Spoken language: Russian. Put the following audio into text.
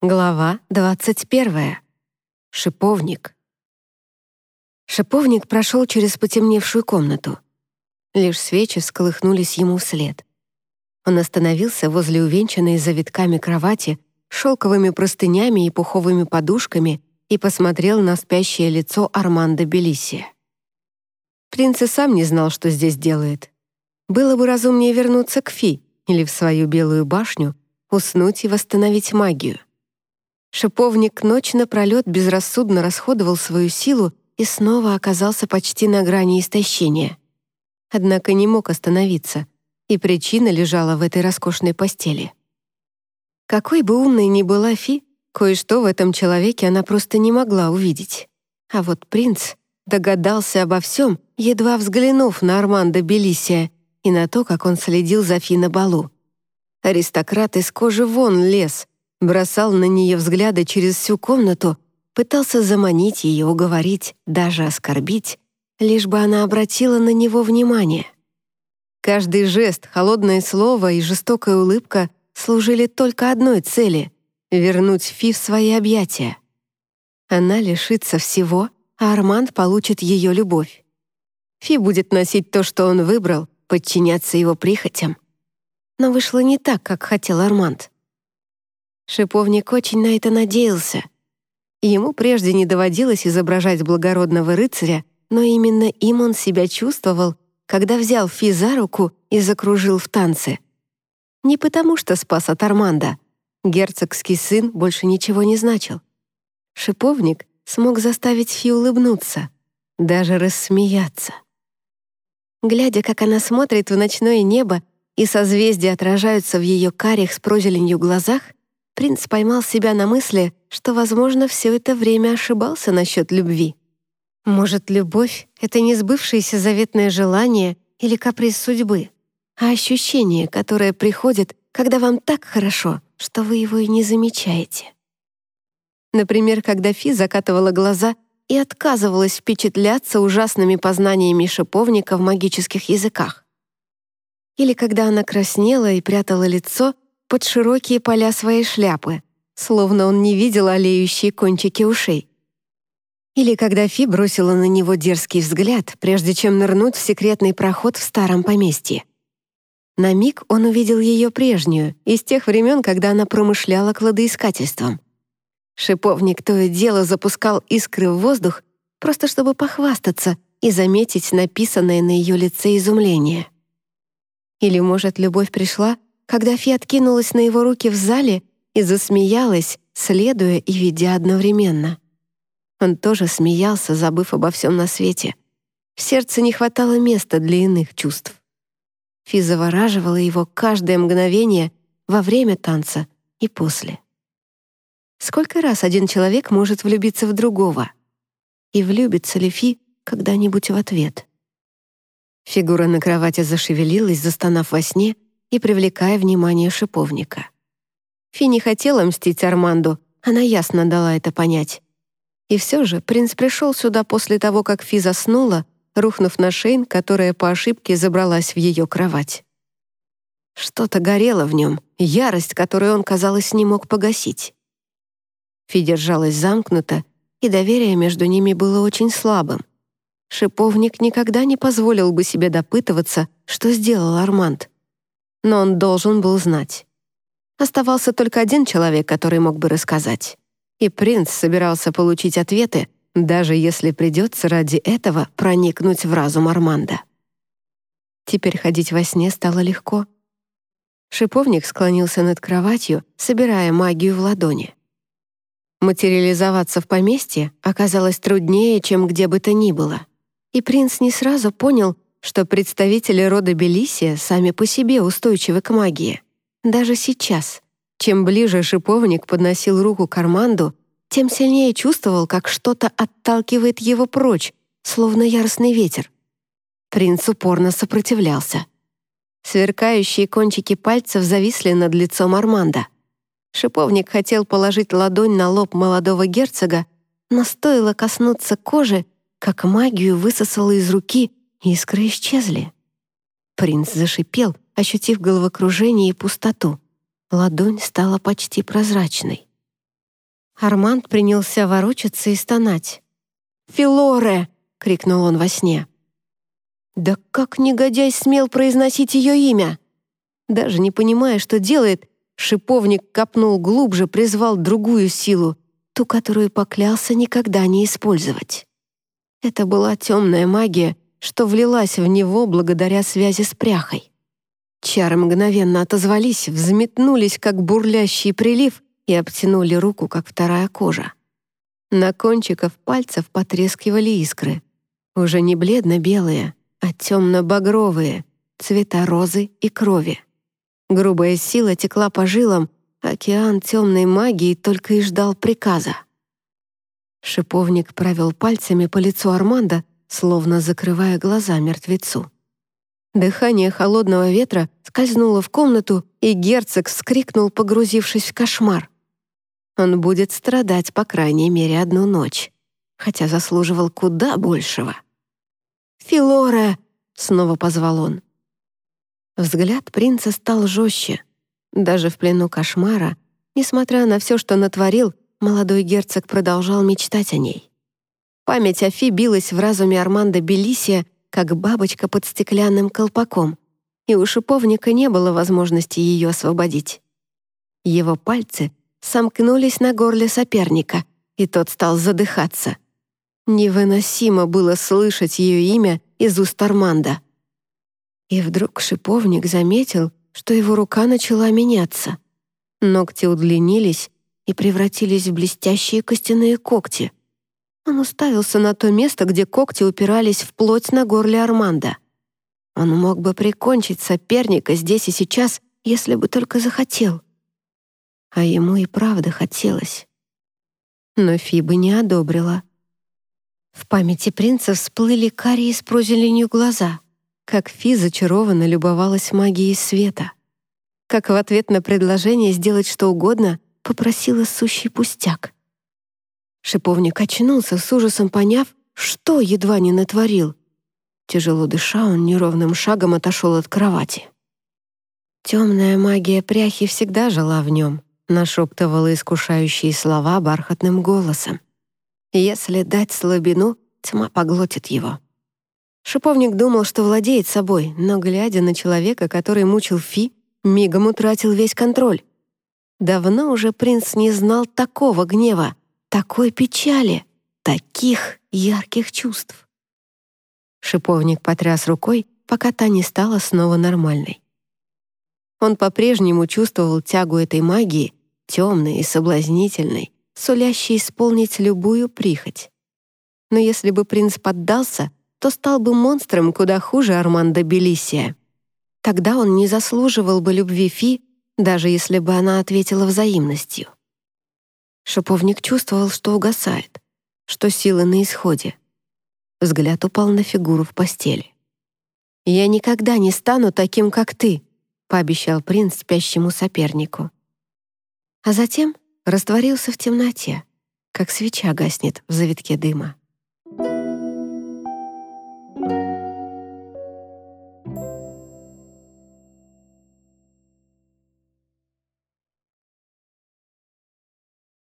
Глава 21. Шиповник. Шиповник прошел через потемневшую комнату. Лишь свечи сколыхнулись ему вслед. Он остановился возле увенчанной завитками кровати, шелковыми простынями и пуховыми подушками и посмотрел на спящее лицо Армандо Белисия. Принц и сам не знал, что здесь делает. Было бы разумнее вернуться к Фи или в свою белую башню, уснуть и восстановить магию. Шиповник ночь напролет безрассудно расходовал свою силу и снова оказался почти на грани истощения. Однако не мог остановиться, и причина лежала в этой роскошной постели. Какой бы умной ни была Фи, кое-что в этом человеке она просто не могла увидеть. А вот принц догадался обо всем, едва взглянув на Армандо Белисия и на то, как он следил за Фи на балу. Аристократ из кожи вон лез, бросал на нее взгляды через всю комнату, пытался заманить ее, уговорить, даже оскорбить, лишь бы она обратила на него внимание. Каждый жест, холодное слово и жестокая улыбка служили только одной цели — вернуть Фи в свои объятия. Она лишится всего, а Арманд получит ее любовь. Фи будет носить то, что он выбрал, подчиняться его прихотям. Но вышло не так, как хотел Арманд. Шиповник очень на это надеялся. Ему прежде не доводилось изображать благородного рыцаря, но именно им он себя чувствовал, когда взял Фи за руку и закружил в танце. Не потому что спас от Арманда. Герцогский сын больше ничего не значил. Шиповник смог заставить Фи улыбнуться, даже рассмеяться. Глядя, как она смотрит в ночное небо, и созвездия отражаются в ее карих с прозеленью глазах, принц поймал себя на мысли, что, возможно, все это время ошибался насчет любви. Может, любовь — это не сбывшееся заветное желание или каприз судьбы, а ощущение, которое приходит, когда вам так хорошо, что вы его и не замечаете. Например, когда Фи закатывала глаза и отказывалась впечатляться ужасными познаниями шиповника в магических языках. Или когда она краснела и прятала лицо, под широкие поля своей шляпы, словно он не видел олеющие кончики ушей. Или когда Фи бросила на него дерзкий взгляд, прежде чем нырнуть в секретный проход в старом поместье. На миг он увидел ее прежнюю, из тех времен, когда она промышляла кладоискательством. Шиповник то и дело запускал искры в воздух, просто чтобы похвастаться и заметить написанное на ее лице изумление. Или, может, любовь пришла, когда Фи откинулась на его руки в зале и засмеялась, следуя и ведя одновременно. Он тоже смеялся, забыв обо всем на свете. В сердце не хватало места для иных чувств. Фи завораживала его каждое мгновение во время танца и после. Сколько раз один человек может влюбиться в другого? И влюбится ли Фи когда-нибудь в ответ? Фигура на кровати зашевелилась, застонав во сне — и привлекая внимание шиповника. Фи не хотела мстить Арманду, она ясно дала это понять. И все же принц пришел сюда после того, как Фи заснула, рухнув на Шейн, которая по ошибке забралась в ее кровать. Что-то горело в нем, ярость, которую он, казалось, не мог погасить. Фи держалась замкнуто, и доверие между ними было очень слабым. Шиповник никогда не позволил бы себе допытываться, что сделал Арманд но он должен был знать. Оставался только один человек, который мог бы рассказать. И принц собирался получить ответы, даже если придется ради этого проникнуть в разум Арманда. Теперь ходить во сне стало легко. Шиповник склонился над кроватью, собирая магию в ладони. Материализоваться в поместье оказалось труднее, чем где бы то ни было. И принц не сразу понял, что представители рода Белисия сами по себе устойчивы к магии. Даже сейчас. Чем ближе шиповник подносил руку к Арманду, тем сильнее чувствовал, как что-то отталкивает его прочь, словно яростный ветер. Принц упорно сопротивлялся. Сверкающие кончики пальцев зависли над лицом Арманда. Шиповник хотел положить ладонь на лоб молодого герцога, но стоило коснуться кожи, как магию высосало из руки Искры исчезли. Принц зашипел, ощутив головокружение и пустоту. Ладонь стала почти прозрачной. Арманд принялся ворочаться и стонать. «Филоре!» — крикнул он во сне. Да как негодяй смел произносить ее имя? Даже не понимая, что делает, шиповник копнул глубже, призвал другую силу, ту, которую поклялся никогда не использовать. Это была темная магия, что влилась в него благодаря связи с пряхой. Чары мгновенно отозвались, взметнулись, как бурлящий прилив, и обтянули руку, как вторая кожа. На кончиках пальцев потрескивали искры. Уже не бледно-белые, а темно-багровые, цвета розы и крови. Грубая сила текла по жилам, океан темной магии только и ждал приказа. Шиповник провел пальцами по лицу Арманда, словно закрывая глаза мертвецу. Дыхание холодного ветра скользнуло в комнату, и герцог вскрикнул, погрузившись в кошмар. Он будет страдать по крайней мере одну ночь, хотя заслуживал куда большего. «Филора!» — снова позвал он. Взгляд принца стал жестче. Даже в плену кошмара, несмотря на все, что натворил, молодой герцог продолжал мечтать о ней. Память о Фи билась в разуме Армандо Белисия, как бабочка под стеклянным колпаком, и у шиповника не было возможности ее освободить. Его пальцы сомкнулись на горле соперника, и тот стал задыхаться. Невыносимо было слышать ее имя из уст Арманда. И вдруг шиповник заметил, что его рука начала меняться. Ногти удлинились и превратились в блестящие костяные когти. Он уставился на то место, где когти упирались в плоть на горле Арманда. Он мог бы прикончить соперника здесь и сейчас, если бы только захотел а ему и правда хотелось. Но Фиба не одобрила. В памяти принца всплыли карие с прозеленью глаза, как Фи зачарованно любовалась магией света. Как в ответ на предложение сделать что угодно попросила сущий пустяк. Шиповник очнулся с ужасом, поняв, что едва не натворил. Тяжело дыша, он неровным шагом отошел от кровати. Темная магия пряхи всегда жила в нем — нашептывала искушающие слова бархатным голосом. Если дать слабину, тьма поглотит его. Шиповник думал, что владеет собой, но, глядя на человека, который мучил Фи, мигом утратил весь контроль. Давно уже принц не знал такого гнева, такой печали, таких ярких чувств. Шиповник потряс рукой, пока та не стала снова нормальной. Он по-прежнему чувствовал тягу этой магии темной и соблазнительной, сулящей исполнить любую прихоть. Но если бы принц поддался, то стал бы монстром куда хуже Армандо Белисия. Тогда он не заслуживал бы любви Фи, даже если бы она ответила взаимностью. Шиповник чувствовал, что угасает, что силы на исходе. Взгляд упал на фигуру в постели. «Я никогда не стану таким, как ты», — пообещал принц спящему сопернику а затем растворился в темноте, как свеча гаснет в завитке дыма.